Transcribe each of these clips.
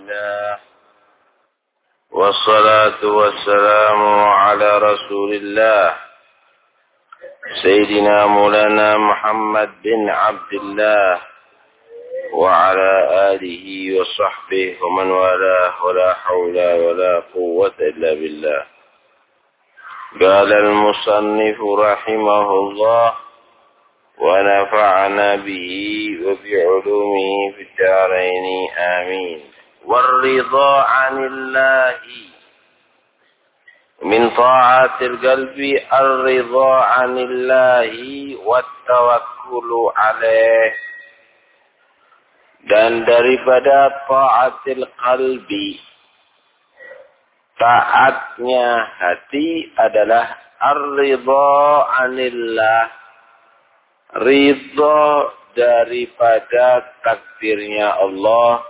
لله. والصلاة والسلام على رسول الله. سيدنا مولانا محمد بن عبد الله وعلى آله وصحبه ومن والاه ولا حول ولا قوة إلا بالله. قال المصنف رحمه الله ونفعنا به وبعلومه في الدارين. آمين. والرضا عن الله من طاعة القلب الرضا عن الله والتوكل عليه dan daripada taatil qalbi taatnya hati adalah ar-ridha anillah ridha daripada takdirnya Allah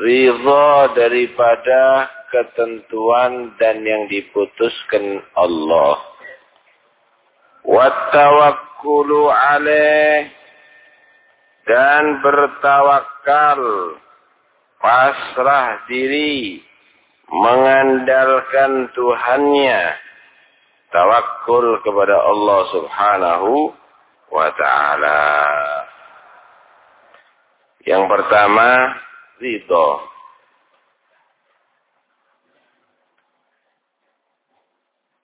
ridha daripada ketentuan dan yang diputuskan Allah. Wa tawakkulu alaih dan bertawakal pasrah diri mengandalkan Tuhannya. Tawakul kepada Allah Subhanahu wa taala. Yang pertama ridho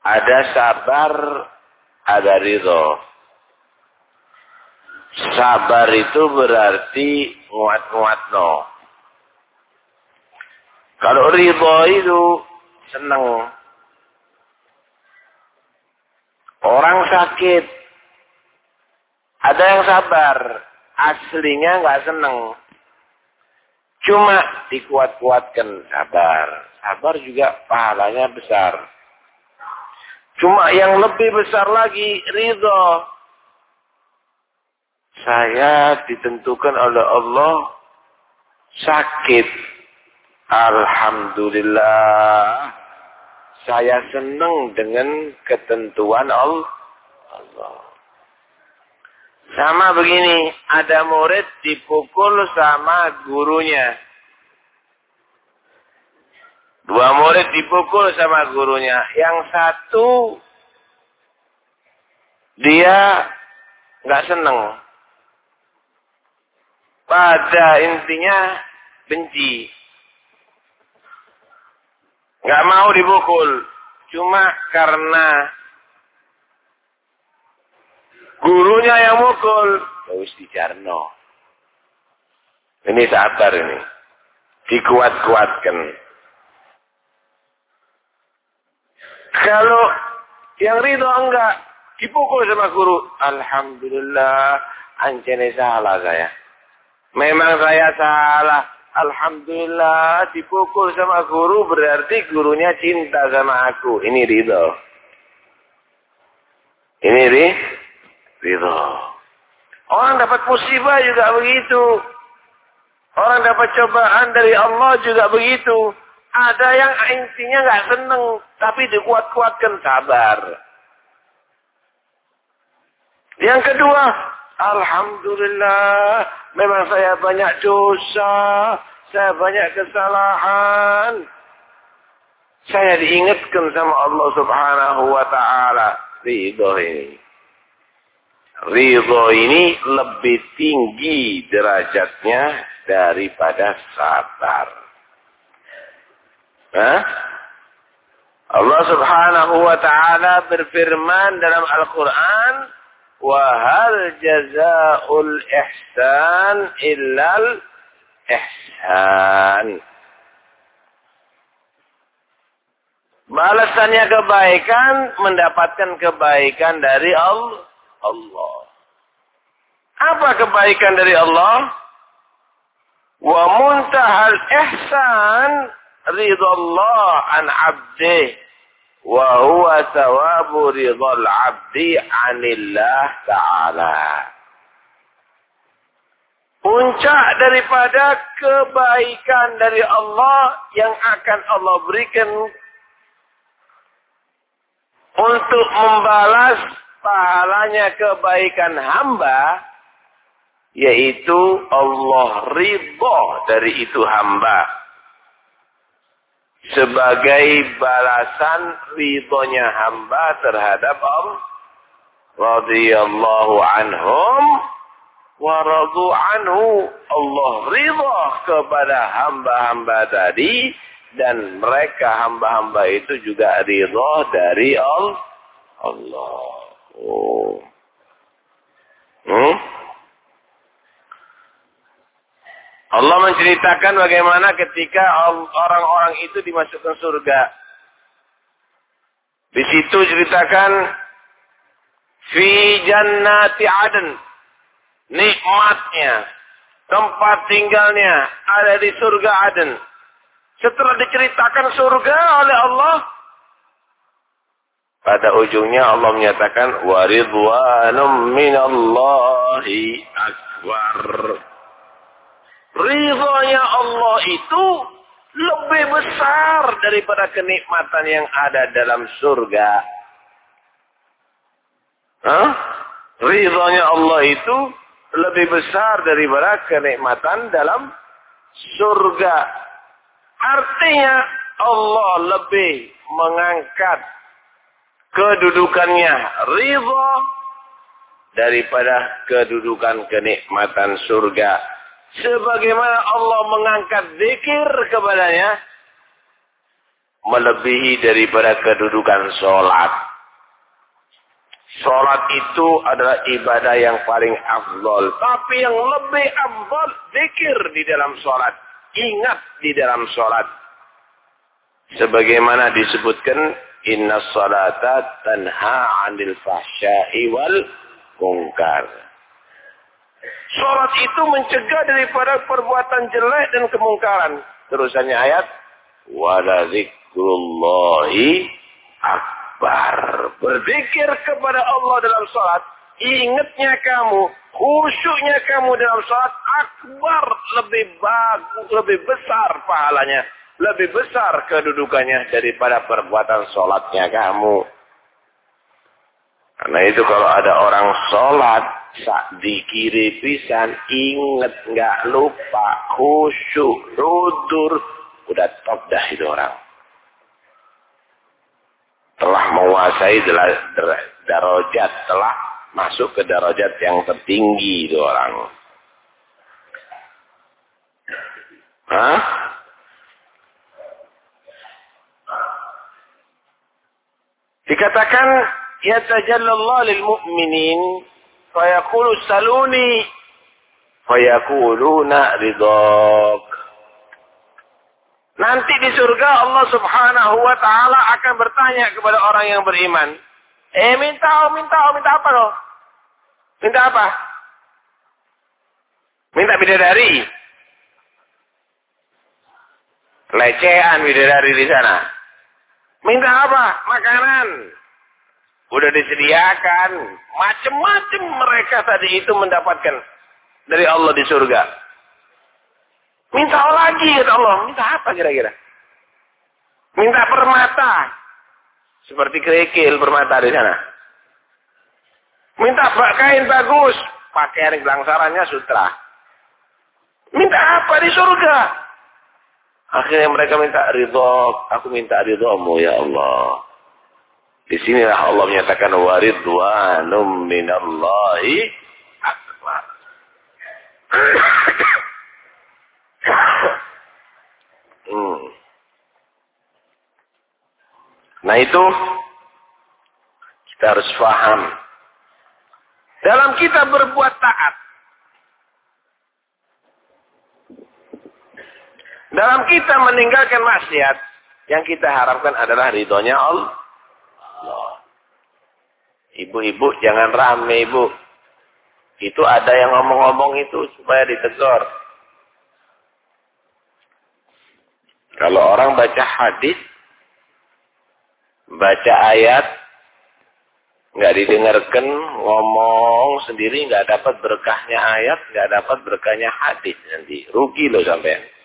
ada sabar ada ridho Sabar itu berarti nguat-nguat no. Kalau ridho itu senang. Orang sakit. Ada yang sabar. Aslinya nggak senang. Cuma dikuat-kuatkan sabar. Sabar juga pahalanya besar. Cuma yang lebih besar lagi ridho saya ditentukan oleh Allah sakit. Alhamdulillah. Saya senang dengan ketentuan Allah. Sama begini, ada murid dipukul sama gurunya. Dua murid dipukul sama gurunya. Yang satu, dia nggak seneng pada intinya benci. Gak mau dibukul. Cuma karena gurunya yang mukul. Terus dijarno. Ini sabar ini. Dikuat-kuatkan. Kalau yang ridho enggak. Dipukul sama guru. Alhamdulillah. Ancene salah saya. Memang saya salah. Alhamdulillah dipukul sama guru berarti gurunya cinta sama aku. Ini ridho. Ini ri, ridho. Orang dapat musibah juga begitu. Orang dapat cobaan dari Allah juga begitu. Ada yang intinya nggak seneng, tapi dikuat-kuatkan sabar. Yang kedua, Alhamdulillah, memang saya banyak dosa, saya banyak kesalahan. Saya diingatkan sama Allah Subhanahu wa taala ridho ini. Ridho ini lebih tinggi derajatnya daripada sabar. Hah? Allah Subhanahu wa taala berfirman dalam Al-Qur'an, Wahal Jazaul ihsan illal ihsan." Balasannya kebaikan mendapatkan kebaikan dari Allah. Apa kebaikan dari Allah? Wa muntahal ihsan ridallah an abdih wa huwa thawabu ridhal 'abdi 'anillah ta'ala. Puncak daripada kebaikan dari Allah yang akan Allah berikan untuk membalas pahalanya kebaikan hamba yaitu Allah ridho dari itu hamba. Sebagai balasan ridhonya hamba terhadap Allah radhiyallahu anhum wa radu anhu Allah ridha kepada hamba-hamba tadi dan mereka hamba-hamba itu juga ridha dari Allah oh hmm? Allah menceritakan bagaimana ketika orang-orang itu dimasukkan surga. Di situ ceritakan fi jannati aden nikmatnya tempat tinggalnya ada di surga aden. Setelah diceritakan surga oleh Allah pada ujungnya Allah menyatakan waridwanum minallahi akbar. Ridhonya Allah itu lebih besar daripada kenikmatan yang ada dalam surga. Hah? Ridhonya Allah itu lebih besar daripada kenikmatan dalam surga. Artinya Allah lebih mengangkat kedudukannya ridho daripada kedudukan kenikmatan surga sebagaimana Allah mengangkat zikir kepadanya melebihi daripada kedudukan sholat. Sholat itu adalah ibadah yang paling afdol. Tapi yang lebih afdol, zikir di dalam sholat. Ingat di dalam sholat. Sebagaimana disebutkan, Inna salata tanha anil fahsyai wal mungkar. Sholat itu mencegah daripada perbuatan jelek dan kemungkaran. Terusannya ayat. Wala zikrullahi akbar. Berzikir kepada Allah dalam sholat. Ingatnya kamu. Khusyuknya kamu dalam sholat. Akbar. Lebih bagus. Lebih besar pahalanya. Lebih besar kedudukannya daripada perbuatan sholatnya kamu. Karena itu kalau ada orang sholat dikiri pisan inget nggak lupa khusyuk rudur udah top dah itu orang telah menguasai darajat telah masuk ke darajat yang tertinggi itu orang Hah? Dikatakan ya tajallallah lil mu'minin Fayaqulu saluni. Fayaquluna ridok. Nanti di surga Allah subhanahu wa ta'ala akan bertanya kepada orang yang beriman. Eh minta, oh, minta, oh, minta apa loh? Minta apa? Minta bidadari. Lecehan bidadari di sana. Minta apa? Makanan. Udah disediakan. Macam-macam mereka tadi itu mendapatkan dari Allah di surga. Minta lagi kata Allah. Minta apa kira-kira? Minta permata. Seperti kerikil permata di sana. Minta kain bagus. Pakaian gelangsarannya sutra. Minta apa di surga? Akhirnya mereka minta ridho. Aku minta ridhomu ya Allah. Di sinilah Allah menyatakan waridwanum minallahi akbar. hmm. Nah itu kita harus paham. Dalam kita berbuat taat. Dalam kita meninggalkan maksiat. Yang kita harapkan adalah ridhonya Allah. Ibu-ibu jangan rame ibu. Itu ada yang ngomong-ngomong itu supaya ditegur. Kalau orang baca hadis, baca ayat, nggak didengarkan, ngomong sendiri nggak dapat berkahnya ayat, nggak dapat berkahnya hadis nanti. Rugi loh sampai.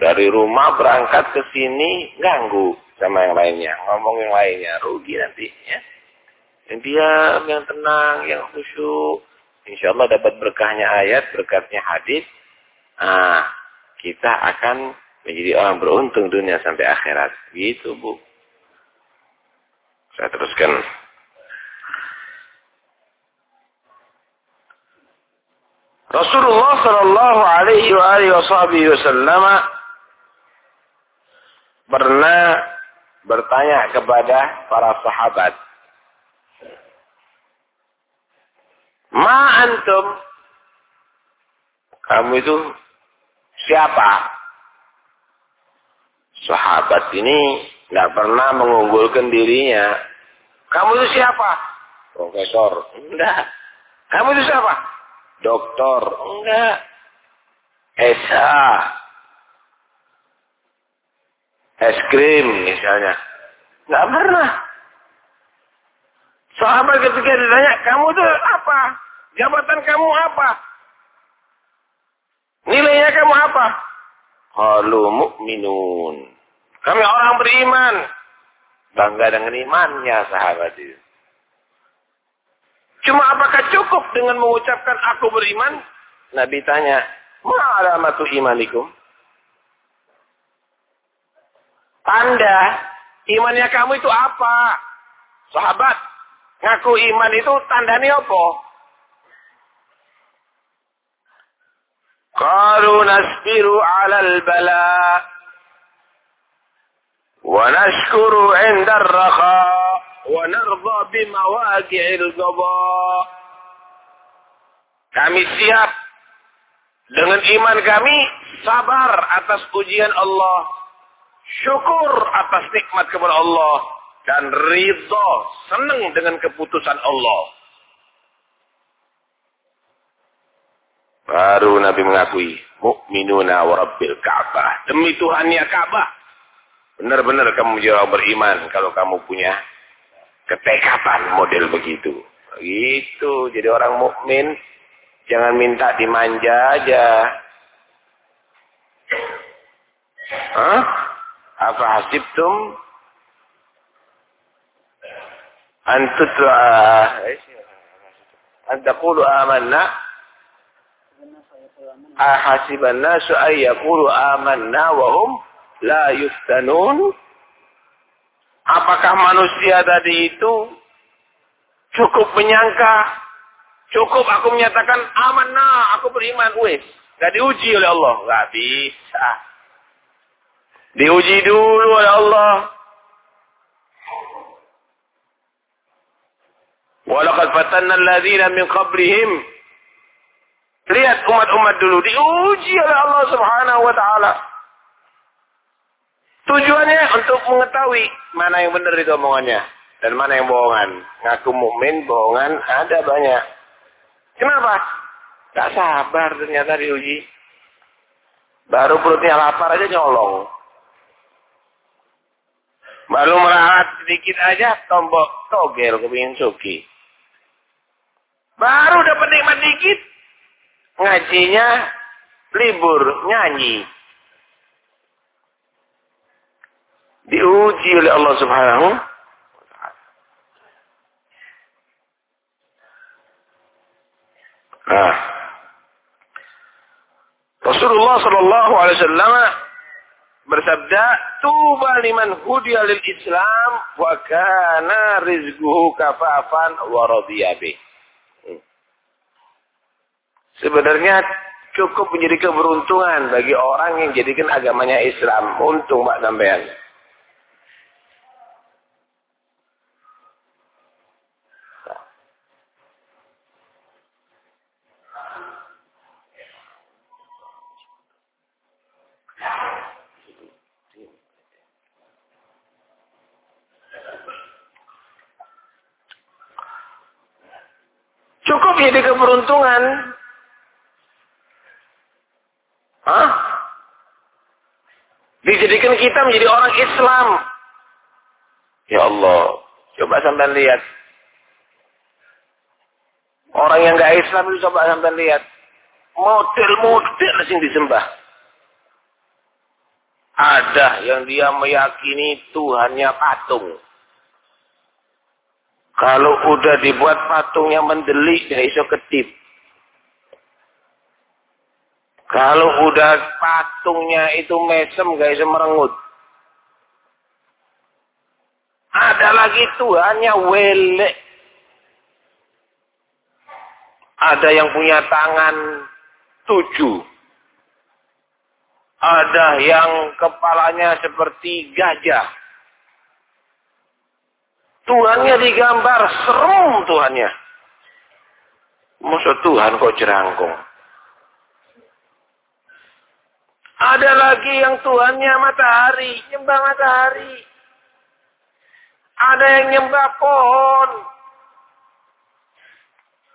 Dari rumah berangkat ke sini ganggu sama yang lainnya, ngomong yang lainnya, rugi nanti ya. Yang diam, yang tenang, yang khusyuk. Insya Allah dapat berkahnya ayat, berkatnya hadis. Nah, kita akan menjadi orang beruntung dunia sampai akhirat. Gitu, Bu. Saya teruskan. Rasulullah Shallallahu Alaihi Wasallam pernah bertanya kepada para sahabat, Ma antum? Kamu itu siapa? Sahabat ini nggak pernah mengunggulkan dirinya. Kamu itu siapa? Profesor. Enggak. Kamu itu siapa? Doktor. Enggak. Esa. Es krim misalnya. Enggak pernah. Sahabat ketika ditanya, kamu itu apa? Jabatan kamu apa? Nilainya kamu apa? Kalau mukminun. Kami orang beriman. Bangga dengan imannya sahabat itu. Cuma apakah cukup dengan mengucapkan aku beriman? Nabi tanya, Ma alamatu imanikum? Tanda imannya kamu itu apa? Sahabat, ngaku iman itu tandanya apa? Qalu nasbiru 'alal bala wa nashkuru 'inda ar-raha wa narda bi mawaqi'il. Kami siap dengan iman kami sabar atas ujian Allah, syukur atas nikmat kepada Allah dan ridho, senang dengan keputusan Allah. Baru Nabi mengakui, mukminuna wa rabbil Ka'bah. Demi Tuhannya Ka'bah. Benar-benar kamu menjadi beriman kalau kamu punya ketekatan model begitu. Begitu. Jadi orang mukmin jangan minta dimanja aja. Hah? Apa hasibtum? Antutla antaqulu amanna. Ahasiban nasu ay yaqulu amanna wa hum la yuftanun. Apakah manusia tadi itu cukup menyangka? Cukup aku menyatakan amanna aku beriman. Wes gak diuji oleh Allah. Gak bisa diuji dulu oleh Allah Walaqad fatanna alladhina min qablihim Lihat umat-umat dulu diuji oleh Allah Subhanahu wa taala. Tujuannya untuk mengetahui mana yang benar itu omongannya dan mana yang bohongan. Ngaku mukmin, bohongan ada banyak. Kenapa? Tak sabar ternyata diuji. Baru perutnya lapar aja nyolong. Baru merahat sedikit aja tombok togel kepingin suki. Baru dapat nikmat dikit, ngajinya libur nyanyi. Diuji oleh Allah Subhanahu Nah. Rasulullah sallallahu alaihi wasallam bersabda, "Tuba liman hudiya lil Islam wa kana rizquhu kafafan wa radiya bih." Sebenarnya cukup menjadi keberuntungan bagi orang yang jadikan agamanya Islam. Untung Pak sampean. Cukup jadi keberuntungan Hah? Dijadikan kita menjadi orang Islam. Ya Allah, coba sampai lihat. Orang yang gak Islam itu coba sampai lihat. Model-model yang disembah. Ada yang dia meyakini Tuhannya patung. Kalau udah dibuat patungnya mendelik, dia iso ketip. Kalau udah patungnya itu mesem gak bisa merengut. Ada lagi Tuhannya wele. Ada yang punya tangan tujuh. Ada yang kepalanya seperti gajah. Tuhannya digambar serem Tuhannya. Maksud Tuhan kok jerangkung. Ada lagi yang Tuhannya matahari, nyembah matahari. Ada yang nyembah pohon.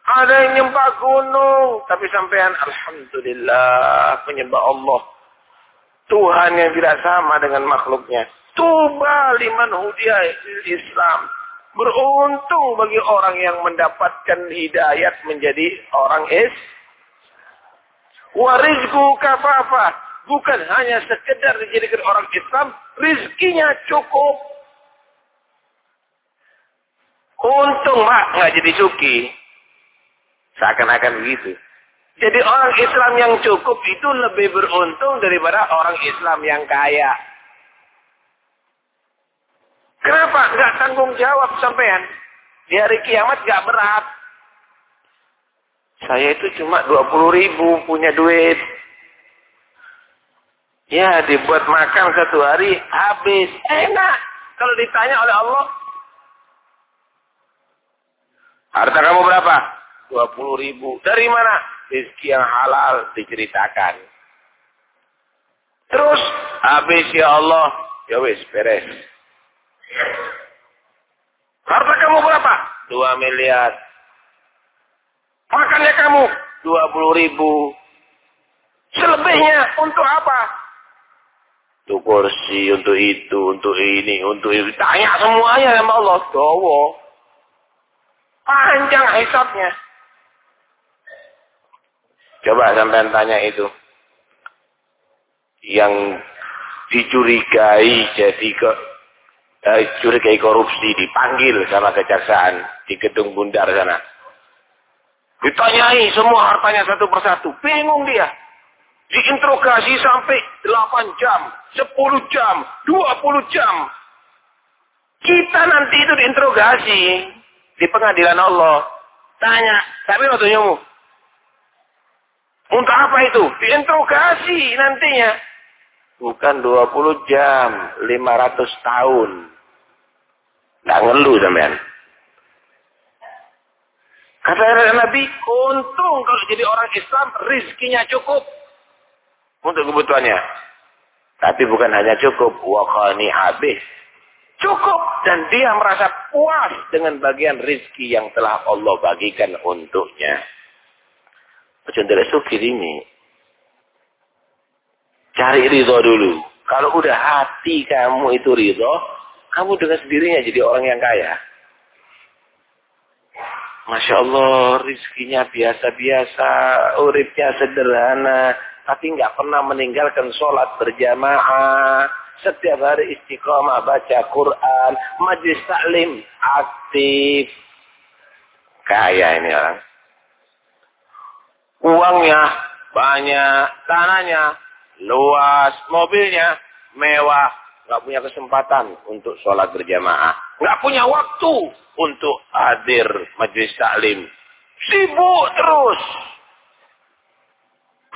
Ada yang nyembah gunung. Tapi sampean Alhamdulillah penyembah Allah. Tuhan yang tidak sama dengan makhluknya. Tuba liman hudiyah Islam. Beruntung bagi orang yang mendapatkan hidayat menjadi orang is. Warizku kafafah. Bukan hanya sekedar dijadikan orang Islam. Rizkinya cukup. Untung mak nggak jadi suki. Seakan-akan begitu. Jadi orang Islam yang cukup itu lebih beruntung daripada orang Islam yang kaya. Kenapa? Nggak tanggung jawab sampean. Di hari kiamat nggak berat. Saya itu cuma 20 ribu punya duit. Ya dibuat makan satu hari habis. Enak. Kalau ditanya oleh Allah. Harta kamu berapa? 20 ribu. Dari mana? Rizki yang halal diceritakan. Terus habis ya Allah. Ya wis beres. Harta kamu berapa? 2 miliar. Makannya kamu 20 ribu. Selebihnya untuk apa? Untuk kursi, untuk itu, untuk ini, untuk itu. Tanya semuanya sama Allah. Dowo. Panjang hisapnya. Coba sampai tanya itu. Yang dicurigai jadi ke eh, curigai korupsi dipanggil sama kejaksaan di gedung bundar sana. Ditanyai semua hartanya satu persatu. Bingung dia. Diinterogasi sampai 8 jam, 10 jam, 20 jam. Kita nanti itu diinterogasi di pengadilan Allah. Tanya, tapi waktu nyomu. Untuk apa itu? Diinterogasi nantinya. Bukan 20 jam, 500 tahun. Nggak ngeluh sampean. Kata Nabi, untung kalau jadi orang Islam, rizkinya cukup. Untuk kebutuhannya. Tapi bukan hanya cukup, wakani habis. Cukup. Dan dia merasa puas dengan bagian rizki yang telah Allah bagikan untuknya. Contohnya sukir ini. Cari ridho dulu. Kalau udah hati kamu itu ridho, kamu dengan sendirinya jadi orang yang kaya. Masya Allah, rizkinya biasa-biasa, uripnya sederhana, tapi nggak pernah meninggalkan sholat berjamaah. Setiap hari istiqomah baca Quran, majlis taklim aktif. Kaya ini orang. Uangnya banyak, tanahnya luas, mobilnya mewah, nggak punya kesempatan untuk sholat berjamaah, nggak punya waktu untuk hadir majelis taklim, sibuk terus.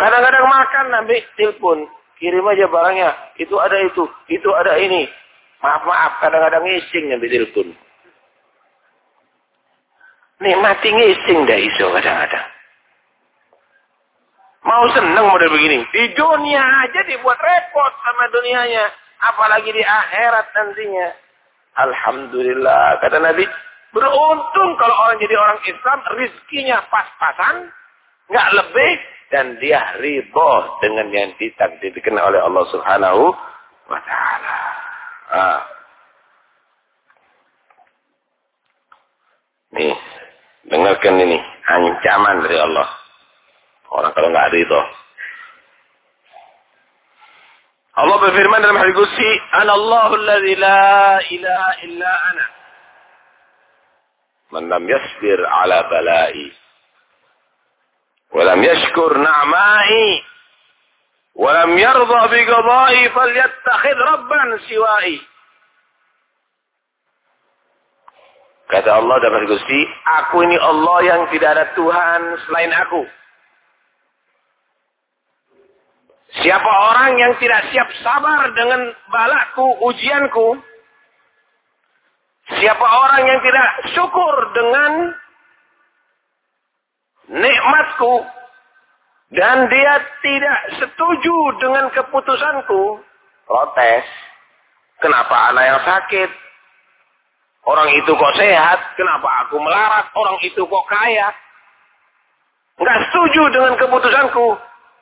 Kadang-kadang makan nanti telepon, kirim aja barangnya, itu ada itu, itu ada ini. Maaf maaf, kadang-kadang ngising nanti telepon. Nih mati ngising dah iso kadang-kadang. Mau seneng model begini. Di dunia aja dibuat repot sama dunianya. Apalagi di akhirat nantinya. Alhamdulillah. Kata Nabi. Beruntung kalau orang jadi orang Islam. Rizkinya pas-pasan. Nggak lebih. Dan dia ridho dengan yang ditakdirkan oleh Allah subhanahu wa ta'ala. Ah. Nih. Dengarkan ini. Ancaman dari Allah. Orang kalau nggak ridho. Allah berfirman dalam hadis qudsi, "Ana Allahu alladzi la ilaha illa ana." Man lam yasbir ala bala'i yashkur na'ma'i Walam yarda bi qada'i falyattakhid rabban siwa'i. Kata Allah dapat Gusti, aku ini Allah yang tidak ada Tuhan selain aku. Siapa orang yang tidak siap sabar dengan balaku, ujianku, siapa orang yang tidak syukur dengan nikmatku, dan dia tidak setuju dengan keputusanku, protes. Kenapa anak yang sakit? Orang itu kok sehat, kenapa aku melarat? Orang itu kok kaya? Enggak setuju dengan keputusanku.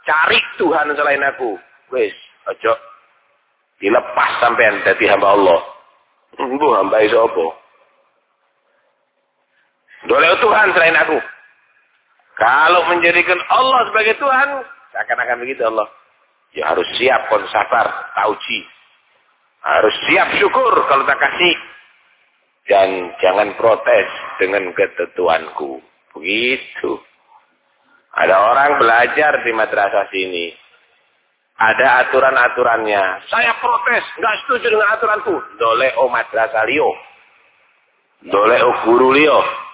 Cari Tuhan selain aku. Wis, ojo dilepas sampean dadi hamba Allah. Bu hamba sapa? Doleh Tuhan selain aku. Kalau menjadikan Allah sebagai Tuhan, seakan-akan begitu Allah. Ya harus siap kon sabar, tauji. Harus siap syukur kalau tak kasih. Dan jangan protes dengan ketentuanku. Begitu. Ada orang belajar di madrasah sini. Ada aturan-aturannya. Saya protes, nggak setuju dengan aturanku. Dole o madrasah liyo. Dole o guru liyo.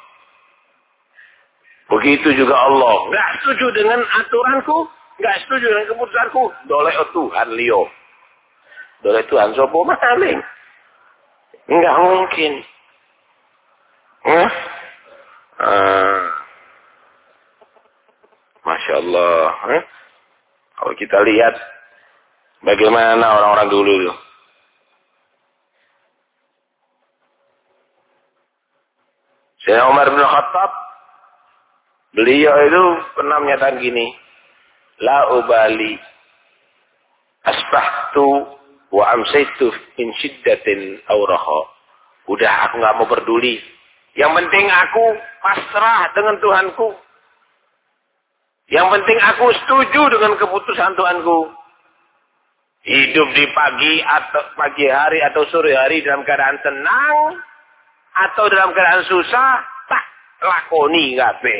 Begitu juga Allah. Nggak setuju dengan aturanku, nggak setuju dengan keputusanku. Dole o Tuhan liyo. Dole Tuhan sopo maling. Nggak mungkin. Eh? Uh, Masya Allah. Eh? Kalau kita lihat bagaimana orang-orang dulu itu. Saya Umar bin Khattab, beliau itu pernah menyatakan gini, La ubali asbahtu wa amsaitu min syiddatin. Udah aku nggak mau peduli. Yang penting aku pasrah dengan Tuhanku. Yang penting aku setuju dengan keputusan Tuhanku. Hidup di pagi atau pagi hari atau sore hari dalam keadaan senang atau dalam keadaan susah, lakoni ngabe.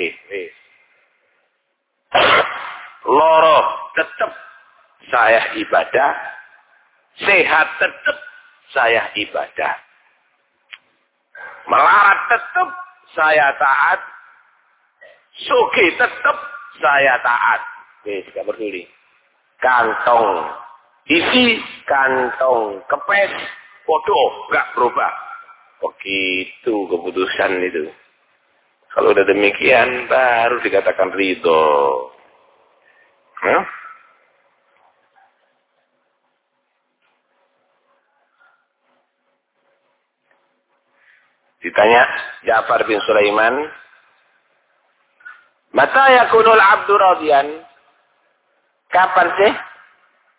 Loro tetap saya ibadah, sehat tetap saya ibadah. Melarat tetap saya taat, suki tetap saya taat. Wis, gak peduli. Kantong isi kantong kepes bodoh gak berubah. Begitu keputusan itu. Kalau udah demikian baru dikatakan ridho. Huh? Ditanya Ja'far bin Sulaiman, Mata yakunul abdu radian. Kapan sih?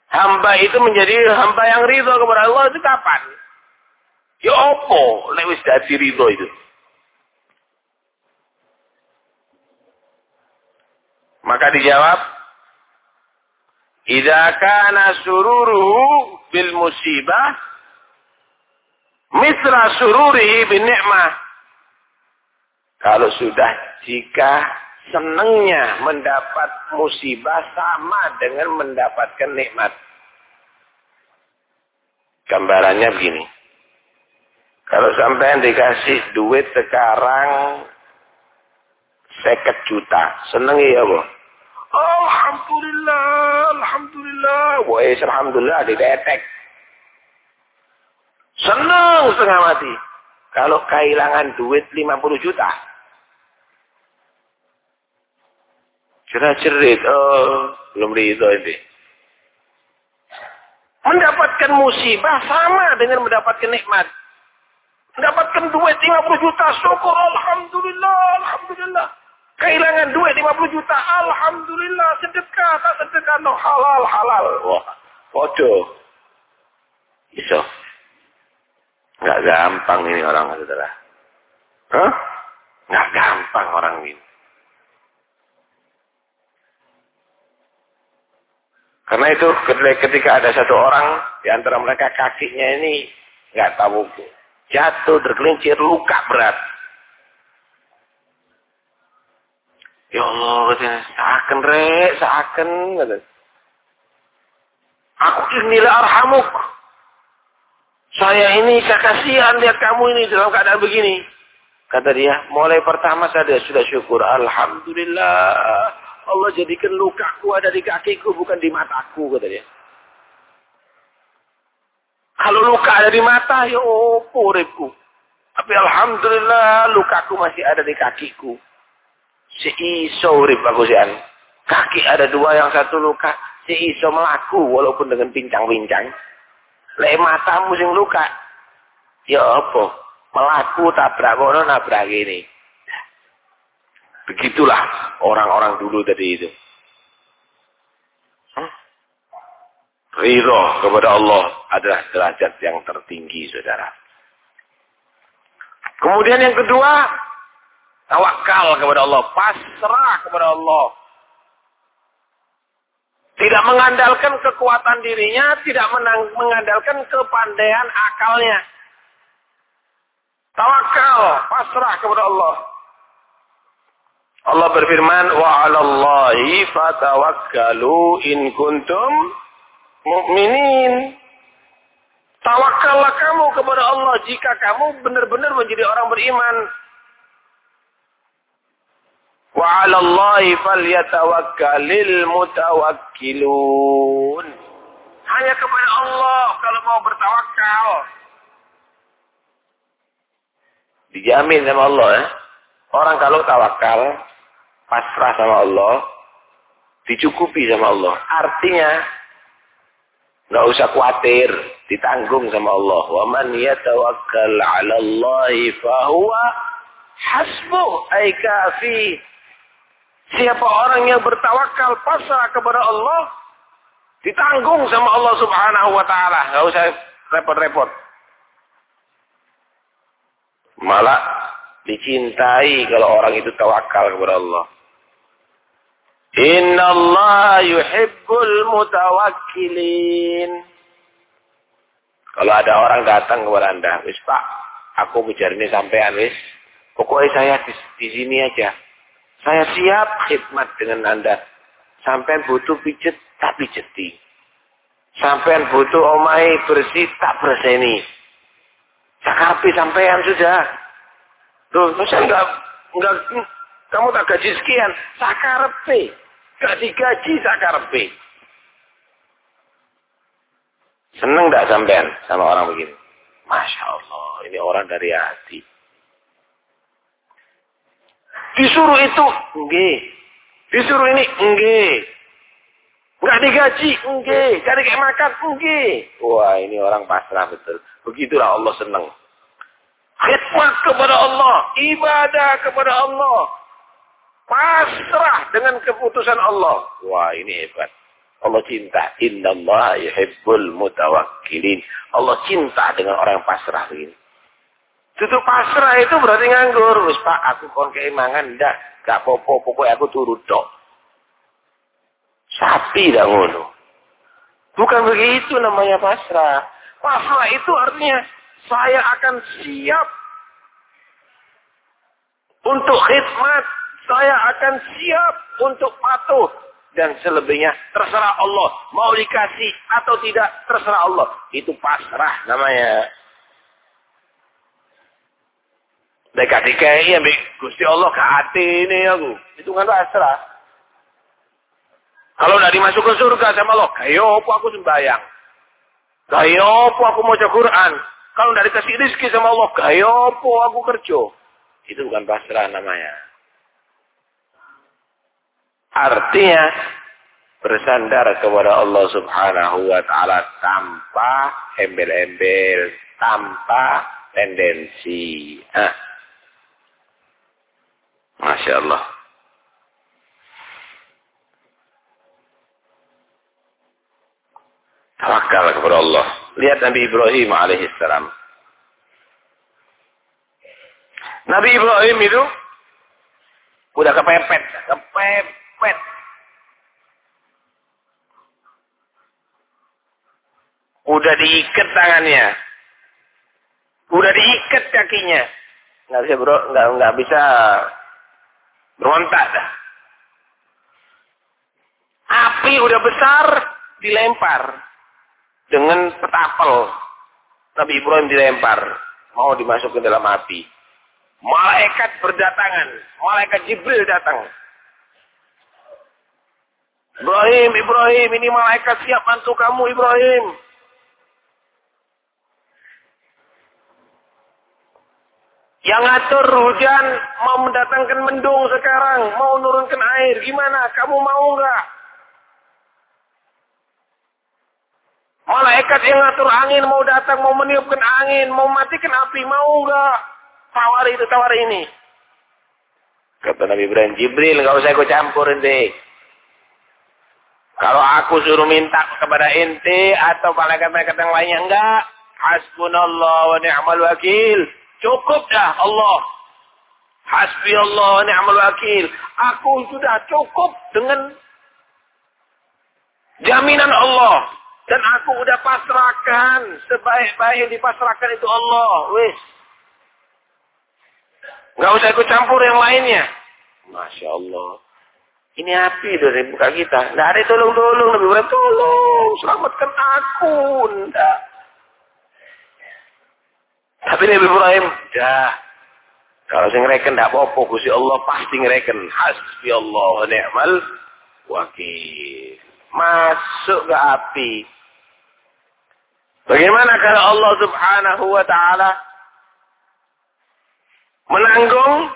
Hamba itu menjadi hamba yang ridho kepada Allah itu kapan? Ya opo lewis dadi ridho itu. Maka dijawab, Idza kana sururuhu bil musibah mitra sururihi bin ni'mah. Kalau sudah jika senangnya mendapat musibah sama dengan mendapatkan nikmat. Gambarannya begini. Kalau sampai dikasih duit sekarang seket juta, seneng ya bu? Alhamdulillah, Alhamdulillah. Wah, Alhamdulillah didetek. Seneng setengah mati. Kalau kehilangan duit 50 juta, Cerah-cerit. Oh, belum ridho ini. Mendapatkan musibah sama dengan mendapatkan nikmat. Mendapatkan duit 50 juta, syukur. Alhamdulillah, Alhamdulillah. Kehilangan duit 50 juta, Alhamdulillah. Sedekah, tak sedekah, no halal, halal. Wah, bodoh. Iso. Gak gampang ini orang, saudara. Hah? Gak gampang orang ini. Karena itu ketika ada satu orang di antara mereka kakinya ini nggak tahu jatuh tergelincir luka berat. Ya Allah, katanya, seakan. Aku inilah arhamuk. Saya ini kasihan lihat kamu ini dalam keadaan begini. Kata dia, mulai pertama saya sudah syukur. Alhamdulillah. Allah jadikan lukaku ada di kakiku bukan di mataku kata dia. Kalau luka ada di mata ya oh uripku. Tapi alhamdulillah lukaku masih ada di kakiku. Si iso urip aku sian. Kaki ada dua yang satu luka. Si iso melaku walaupun dengan pincang-pincang. Lek matamu sing luka. Ya apa? Melaku tabrak kono nabrak ini. Begitulah orang-orang dulu tadi itu. Ridho kepada Allah adalah derajat yang tertinggi, saudara. Kemudian yang kedua, tawakal kepada Allah, pasrah kepada Allah. Tidak mengandalkan kekuatan dirinya, tidak mengandalkan kepandaian akalnya. Tawakal, pasrah kepada Allah. Allah berfirman, wa 'alallahi fatawakkalu in kuntum mu'minin. Tawakallah kamu kepada Allah jika kamu benar-benar menjadi orang beriman. Wa 'alallahi falyatawakkalil mutawakkilun. Hanya kepada Allah kalau mau bertawakal. Dijamin sama Allah ya. Orang kalau tawakal, pasrah sama Allah, dicukupi sama Allah. Artinya, nggak usah khawatir, ditanggung sama Allah. Wa man yatawakkal 'ala Allah fahuwa hasbuh ay kafi. Siapa orang yang bertawakal pasrah kepada Allah, ditanggung sama Allah Subhanahu wa taala, nggak usah repot-repot. Malah dicintai kalau orang itu tawakal kepada Allah. Inna Allah yuhibbul mutawakkilin. Kalau ada orang datang kepada anda, wis pak, aku bicara ini sampean wis. Pokoknya saya di, di sini aja. Saya siap khidmat dengan anda. Sampean butuh pijet, tak pijeti. Sampean butuh omai bersih, tak berseni. Sakarpi sampean sudah. Tuh, masa enggak, enggak, kamu tak gaji sekian. Sakarpe. Gak digaji sakarpe. Seneng gak sampean sama orang begini? Masya Allah, ini orang dari hati. Disuruh itu, enggak. Disuruh ini, enggak. Enggak digaji, enggak. Gak dikasih makan, enggak. Wah, ini orang pasrah betul. Begitulah Allah senang. Khidmat kepada Allah, ibadah kepada Allah. Pasrah dengan keputusan Allah. Wah, ini hebat. Allah cinta. Inna Allah yuhibbul mutawakkilin. Allah cinta dengan orang yang pasrah begini. Tutup pasrah itu berarti nganggur. Wis Pak, aku kon keimangan ndak. Gak popo, pokoknya aku turut dok. Sapi dah ngono. Bukan begitu namanya pasrah. Pasrah itu artinya saya akan siap untuk khidmat. Saya akan siap untuk patuh. Dan selebihnya terserah Allah. Mau dikasih atau tidak terserah Allah. Itu pasrah namanya. Mereka dikai ambil Gusti Allah ke hati ini aku. Itu kan pasrah. Kalau tidak dimasuk ke surga sama Allah. Kayo apa aku sembahyang. Kayo apa aku mau Quran. Kalau tidak dikasih rezeki sama Allah. Kayo apa aku kerja. Itu bukan pasrah namanya. Artinya bersandar kepada Allah Subhanahu wa taala tanpa embel-embel, tanpa tendensi. Hah. Masya Allah. Tawakal kepada Allah. Lihat Nabi Ibrahim alaihissalam. Nabi Ibrahim itu udah kepepet, kepepet. Udah diikat tangannya. Udah diikat kakinya. Nggak bisa bro, nggak nggak bisa berontak dah. Api udah besar dilempar. dengan petapel. Nabi Ibrahim dilempar. Mau dimasuk ke dalam api. Malaikat berdatangan. Malaikat Jibril datang. Ibrahim, Ibrahim, ini malaikat siap bantu kamu Ibrahim. Yang ngatur hujan mau mendatangkan mendung sekarang, mau nurunkan air, gimana? Kamu mau nggak? Malaikat yang ngatur angin mau datang, mau meniupkan angin, mau matikan api, mau nggak? Tawar itu, tawar ini. Kata Nabi Ibrahim, Jibril, nggak usah ikut campur ente. Kalau aku suruh minta kepada ente atau malaikat-malaikat yang lainnya, enggak. Hasbunallah wa ni'mal wakil. Cukup dah Allah. Hasbi Allah ni'mal wakil. Aku sudah cukup dengan jaminan Allah. Dan aku udah pasrahkan. Sebaik-baik yang dipasrahkan itu Allah. Wis. Nggak usah ikut campur yang lainnya. Masya Allah. Ini api dari muka kita. Nggak ada tolong-tolong. Ibrahim, tolong. Selamatkan aku. Nggak. Tapi Nabi Ibrahim, dah. Kalau saya ngereken tidak apa-apa. Kusi Allah pasti ngereken. Hasbi Allah wa ni'mal wakil. Masuk ke api. Bagaimana kalau Allah subhanahu wa ta'ala menanggung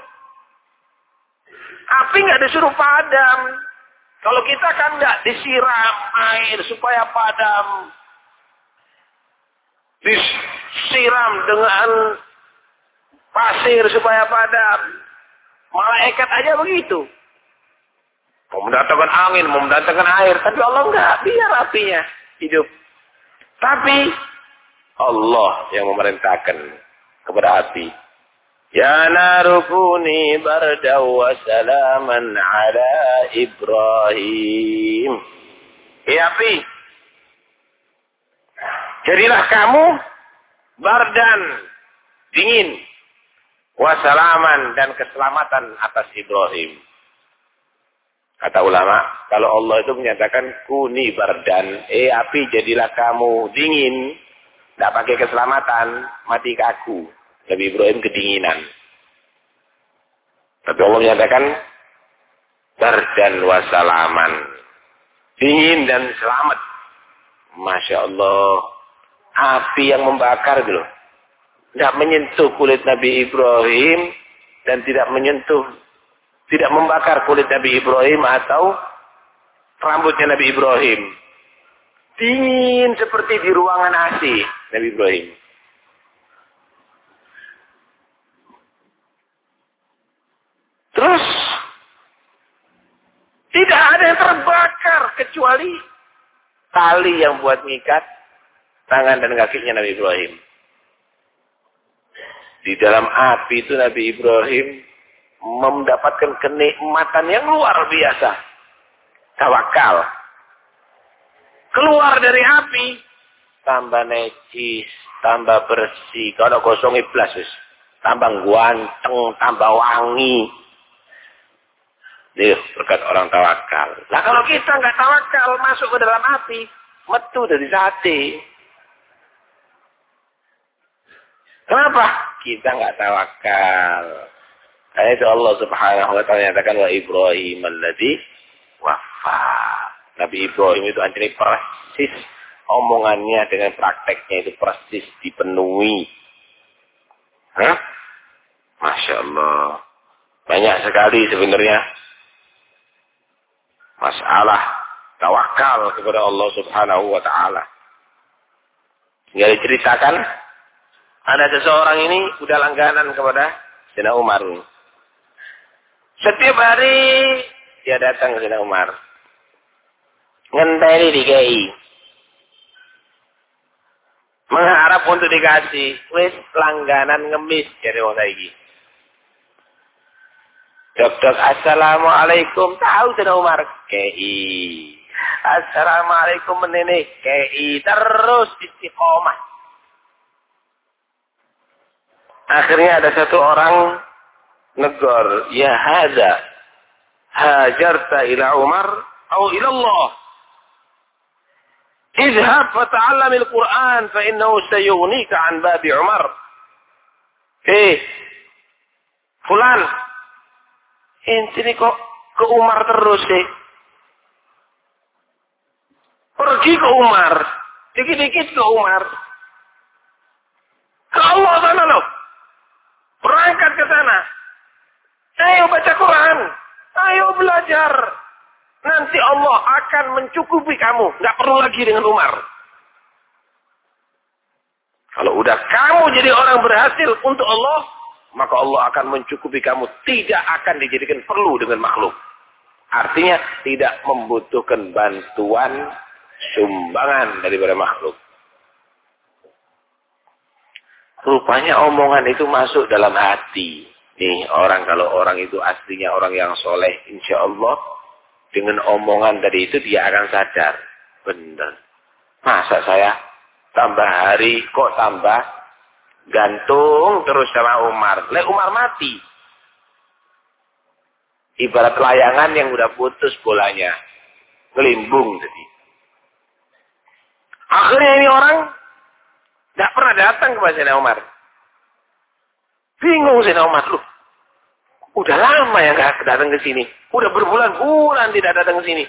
api nggak disuruh padam. Kalau kita kan nggak disiram air supaya padam. Disiram dengan pasir supaya padam. Malaikat aja begitu. Mau mendatangkan angin, mau mendatangkan air. Tapi Allah enggak, biar apinya hidup. Tapi Allah yang memerintahkan kepada api. Ya narukuni barda wa salaman ala Ibrahim. Ya api. Jadilah kamu bardan, dingin. Wasalaman dan keselamatan atas Ibrahim. Kata ulama, kalau Allah itu menyatakan kuni bardan, eh api jadilah kamu dingin, tidak pakai keselamatan, mati ke aku. Nabi Ibrahim kedinginan. Tapi Allah menyatakan bardan wasalaman. Dingin dan selamat. Masya Allah. Api yang membakar gitu. Tidak menyentuh kulit Nabi Ibrahim dan tidak menyentuh tidak membakar kulit Nabi Ibrahim atau rambutnya Nabi Ibrahim. Dingin seperti di ruangan AC Nabi Ibrahim. Terus tidak ada yang terbakar kecuali tali yang buat ngikat tangan dan kakinya Nabi Ibrahim. Di dalam api itu Nabi Ibrahim mendapatkan kenikmatan yang luar biasa. Tawakal. Keluar dari api, tambah necis, tambah bersih. Kalau kosong iblas, tambah ganteng, tambah wangi. Nih, berkat orang tawakal. Nah kalau kita nggak tawakal, masuk ke dalam api, metu dari sate. Kenapa? Kita nggak tawakal. Karena itu Allah subhanahu wa ta'ala nyatakan wa Ibrahim alladhi wafa. Nabi Ibrahim itu anjani persis omongannya dengan prakteknya itu persis dipenuhi. Hah? Masya Allah. Banyak sekali sebenarnya masalah tawakal kepada Allah subhanahu wa ta'ala. Tinggal diceritakan, ada seseorang ini udah langganan kepada Sina Umar. Setiap hari dia datang ke Sayyidina Umar. Ngenteni KI. Mengharap untuk dikasih. Wis langganan ngemis dari orang saiki. Dok-dok Assalamualaikum. Tahu Sayyidina Umar. KI. Assalamualaikum menene. KI. Terus istiqomah. Akhirnya ada satu orang negor ya hada hajarta ila Umar atau ila Allah Izhab fata'allamil Quran fa innahu sayughnika an babi Umar. Hei, Fulan, ini kok ke Umar terus sih? Pergi ke Umar. Dikit-dikit ke Umar. Ke Allah sana loh. Berangkat ke sana. Ayo baca Quran. Ayo belajar. Nanti Allah akan mencukupi kamu. Nggak perlu lagi dengan Umar. Kalau udah kamu jadi orang berhasil untuk Allah, maka Allah akan mencukupi kamu. Tidak akan dijadikan perlu dengan makhluk. Artinya tidak membutuhkan bantuan sumbangan daripada makhluk. Rupanya omongan itu masuk dalam hati. Nih orang kalau orang itu aslinya orang yang soleh, insya Allah dengan omongan tadi itu dia akan sadar. Benar. Masa saya tambah hari kok tambah gantung terus sama Umar. Le Umar mati. Ibarat layangan yang udah putus bolanya. Ngelimbung tadi. Akhirnya ini orang tidak pernah datang kepada Sayyidina Umar. Bingung Sayyidina Umar. Loh, udah lama ya gak datang ke sini. Udah berbulan-bulan tidak datang ke sini.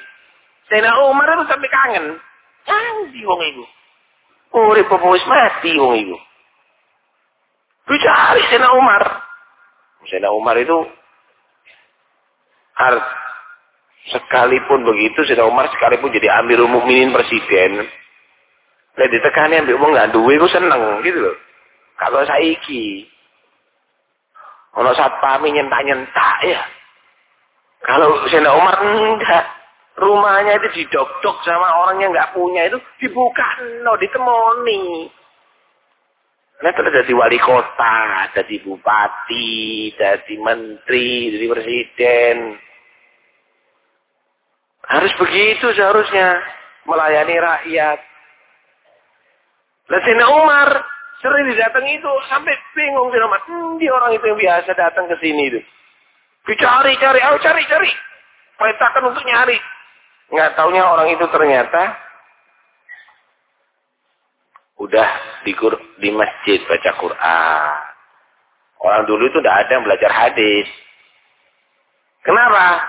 Sayyidina Umar itu sampai kangen. Canggih wong itu. Urip wis mati wong itu. Dicari Sayyidina Umar. Sayyidina Umar itu art sekalipun begitu Sayyidina Umar sekalipun jadi Amirul Mukminin presiden Lek ditekani ambek wong gak duwe ku seneng gitu loh. Kalau saiki ono satpami nyentak-nyentak ya. Kalau Sena Umar enggak. Rumahnya itu didok-dok sama orang yang nggak punya itu dibuka no ditemoni. Nah terus jadi wali kota, jadi bupati, jadi menteri, jadi presiden. Harus begitu seharusnya melayani rakyat. Lah Umar sering didatangi itu sampai bingung Sina Umar. Hmm, dia orang itu yang biasa datang ke sini itu. Dicari, cari, oh cari, cari. Perintahkan untuk nyari. Nggak taunya orang itu ternyata udah di, di masjid baca Quran. Orang dulu itu tidak ada yang belajar hadis. Kenapa?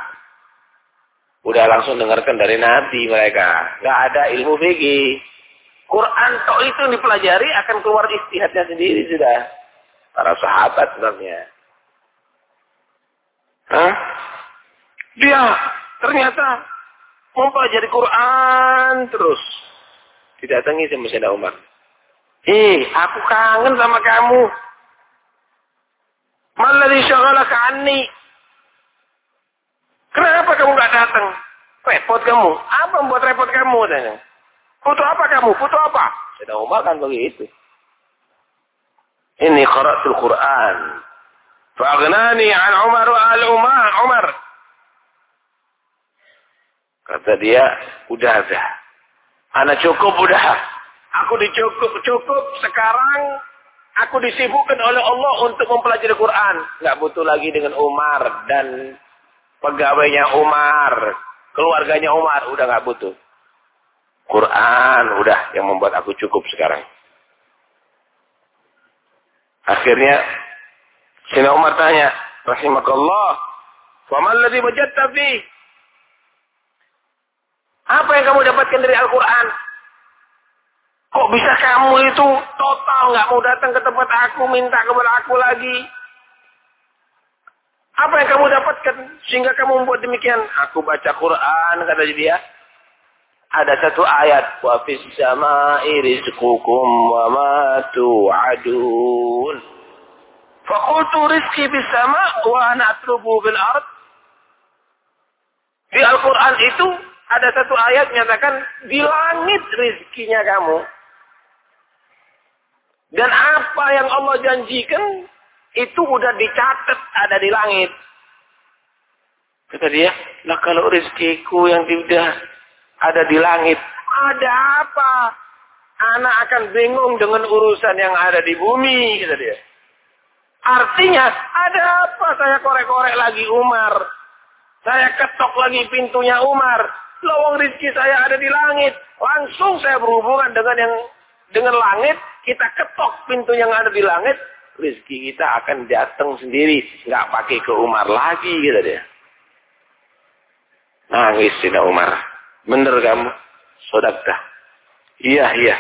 Udah langsung dengarkan dari Nabi mereka. Nggak ada ilmu fikih. Quran tok itu yang dipelajari akan keluar istihadnya sendiri sudah. Para sahabat sebenarnya. Hah? Dia ternyata mempelajari Quran terus. Didatangi sama Sayyidina Umar. Eh, aku kangen sama kamu. Malah syaghalaka anni. Kenapa kamu gak datang? Repot kamu. Apa membuat repot kamu? Tanya. Foto apa kamu? Foto apa? Sudah Umar kan begitu. Ini qara'tul Quran. Fa'aghnani an Umar wa al Umar. Umar. Kata dia, udah dah. Anak cukup udah. Aku dicukup cukup sekarang aku disibukkan oleh Allah untuk mempelajari Quran. Nggak butuh lagi dengan Umar dan pegawainya Umar, keluarganya Umar, udah nggak butuh. Quran udah yang membuat aku cukup sekarang. Akhirnya Sina Umar tanya, rahimakallah, "Wa mal ladzi wajadta fi?" Apa yang kamu dapatkan dari Al-Qur'an? Kok bisa kamu itu total nggak mau datang ke tempat aku, minta kepada aku lagi? Apa yang kamu dapatkan sehingga kamu membuat demikian? Aku baca Quran, kata dia ada satu ayat wa fis sama'i rizqukum wa ma tu'adun. Fakultu rizki bis sama wa ana atlubu bil ard. Di Al-Quran itu ada satu ayat menyatakan di langit rizkinya kamu. Dan apa yang Allah janjikan itu udah dicatat ada di langit. Kata dia, nah kalau rizkiku yang tidak ada di langit. Ada apa? Anak akan bingung dengan urusan yang ada di bumi, kata dia. Artinya, ada apa saya korek-korek lagi Umar? Saya ketok lagi pintunya Umar. Lawang rizki saya ada di langit. Langsung saya berhubungan dengan yang dengan langit. Kita ketok pintu yang ada di langit. Rizki kita akan datang sendiri. Nggak pakai ke Umar lagi gitu dia. Nangis Sina Umar. Bener kamu? Sodakta. Iya, iya.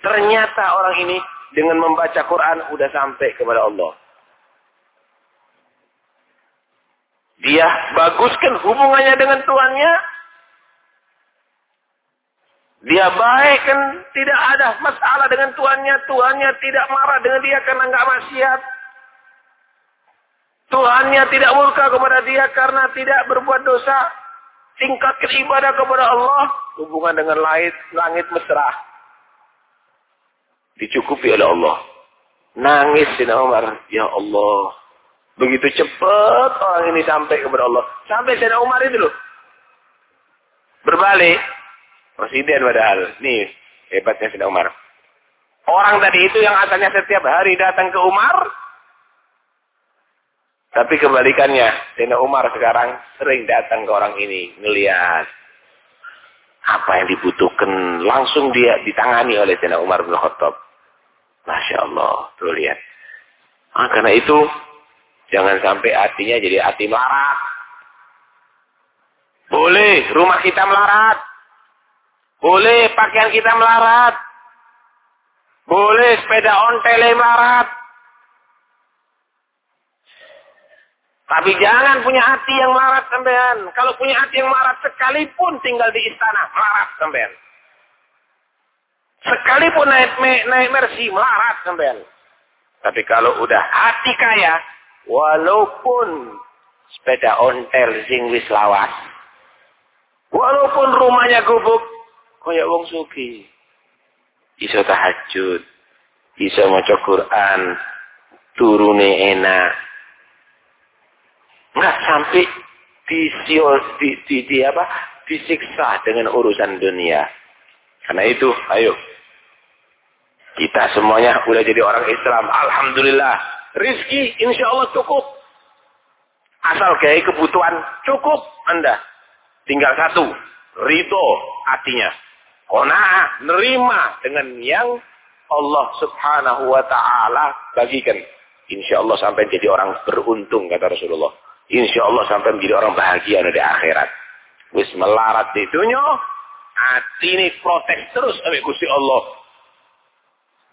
Ternyata orang ini dengan membaca Quran udah sampai kepada Allah. Dia baguskan hubungannya dengan Tuannya. Dia baik kan tidak ada masalah dengan Tuannya. Tuannya tidak marah dengan dia karena nggak maksiat. Tuhannya tidak murka kepada dia karena tidak berbuat dosa. Tingkatkan ibadah kepada Allah. Hubungan dengan langit, langit mesra. Dicukupi oleh Allah. Nangis Sina Umar. Ya Allah. Begitu cepat orang ini sampai kepada Allah. Sampai Sayyidina Umar itu loh. Berbalik. Presiden padahal. Nih, hebatnya Sayyidina Umar. Orang tadi itu yang asalnya setiap hari datang ke Umar. Tapi kebalikannya, Sayyidina Umar sekarang sering datang ke orang ini. Ngelihat. Apa yang dibutuhkan. Langsung dia ditangani oleh Sayyidina Umar bin Khattab. Masya Allah. Tuh lihat. Nah, karena itu Jangan sampai hatinya jadi hati melarat. Boleh rumah kita melarat. Boleh pakaian kita melarat. Boleh sepeda ontel melarat. Tapi jangan punya hati yang melarat sampean. Kalau punya hati yang melarat sekalipun tinggal di istana, melarat sampean. Sekalipun naik naik mercy, melarat sampean. Tapi kalau udah hati kaya, Walaupun sepeda ontel sing wis lawas. Walaupun rumahnya gubuk, kaya wong suki. Iso tahajud, iso maca Quran, turune enak. Enggak sampai di, di, di, di apa? disiksa dengan urusan dunia. Karena itu, ayo. Kita semuanya udah jadi orang Islam. Alhamdulillah Rizki insya Allah cukup. Asal kayak kebutuhan cukup Anda. Tinggal satu. Rito artinya. Kona nerima dengan yang Allah subhanahu wa ta'ala bagikan. Insya Allah sampai jadi orang beruntung kata Rasulullah. Insya Allah sampai menjadi orang bahagia di akhirat. Wis melarat di dunia. Hati ini protek terus oleh Gusti Allah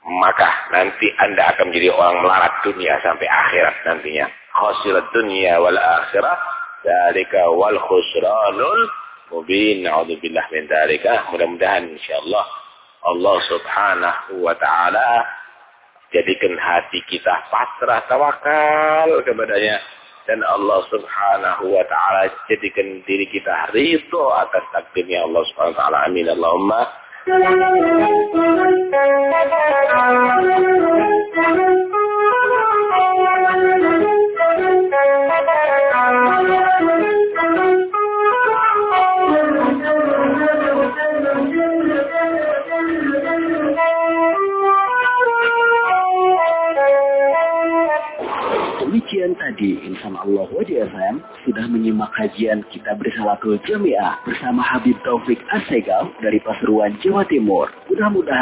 maka nanti anda akan menjadi orang melarat dunia sampai akhirat nantinya. Khasirat dunia wal akhirat. Dalika wal khusranul mubin. Na'udzubillah min dalika. Mudah-mudahan insyaAllah Allah subhanahu wa ta'ala jadikan hati kita pasrah tawakal kepadanya. Dan Allah subhanahu wa ta'ala jadikan diri kita rito atas takdirnya Allah subhanahu wa ta'ala. Amin. Allahumma. Tadi Insan Allah Wadi FM sudah menyimak kajian kita bersalatul jamiah bersama Habib Taufik Asegal dari Pasuruan, Jawa Timur. Mudah-mudahan